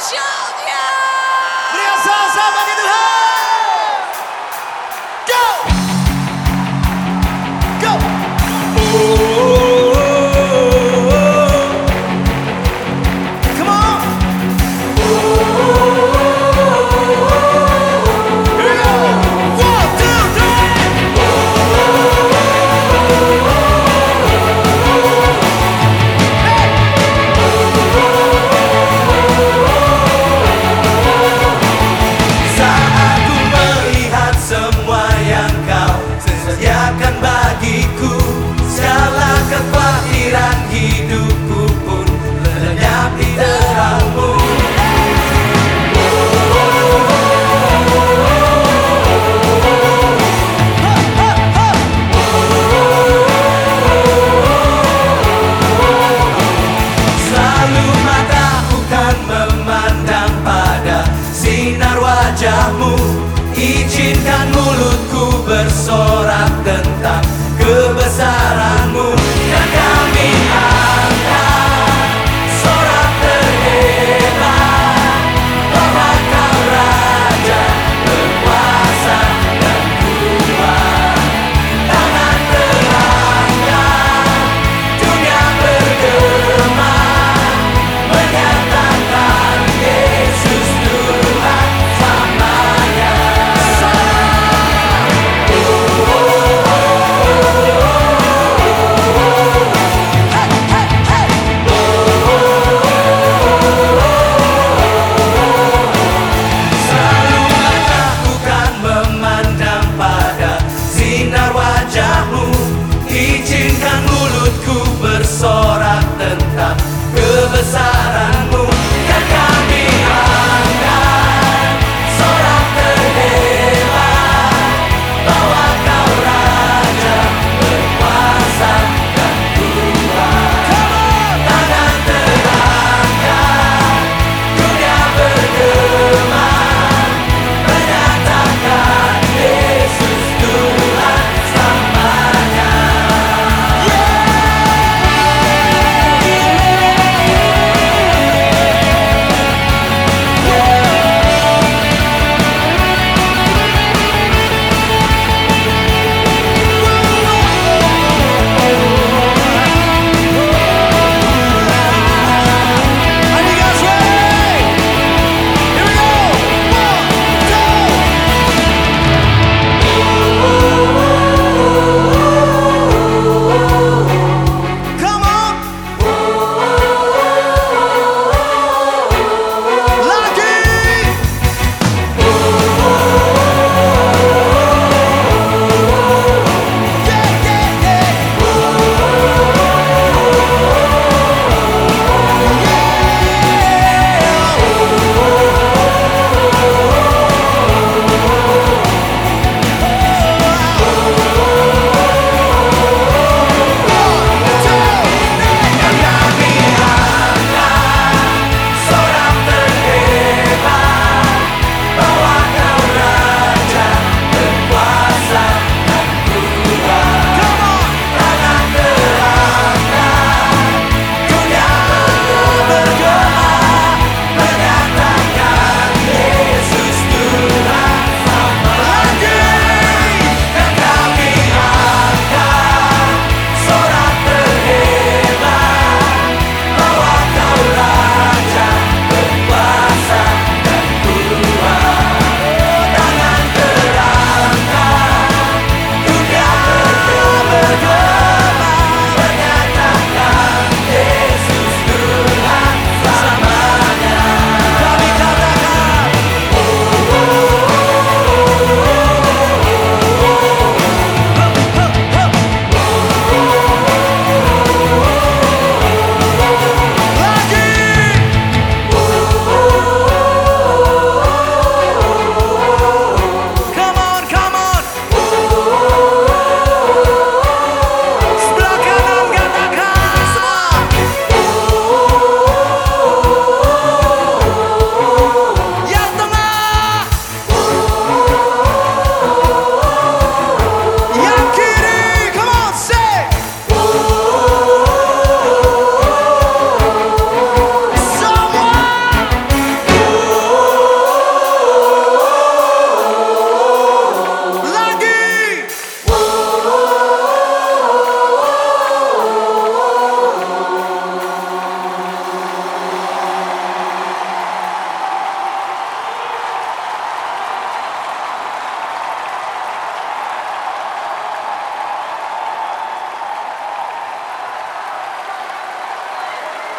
Júlia! Obrigado, Zé Maria do Rei! wajahmu Izinkan mulutku bersorak.